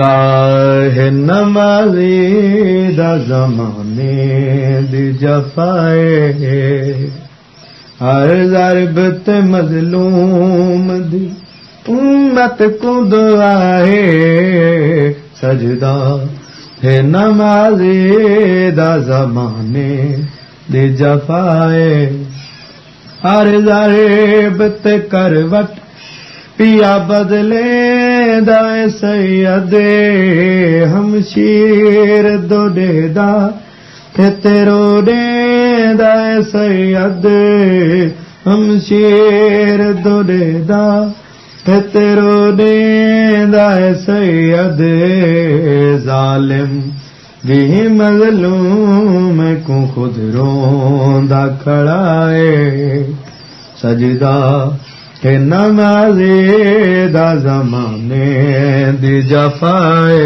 سجدہ ہے نمازی دا زمانے دی جفائے۔ ہر ضرب تے مظلوم دی امت کو دعائے۔ سجدہ ہے نمازی دا زمانے دی جفائے۔ ہر ضرب تے کروٹ پیا بدلے۔ دائے سید ہم شیر دو دے دا تیرو دے دائے سید ہم شیر دو دے دا تیرو دے دائے سید ظالم بھی مظلوم کو خود روندا کھڑائے سجدہ کہ نمازی دا زمانے دی جفائے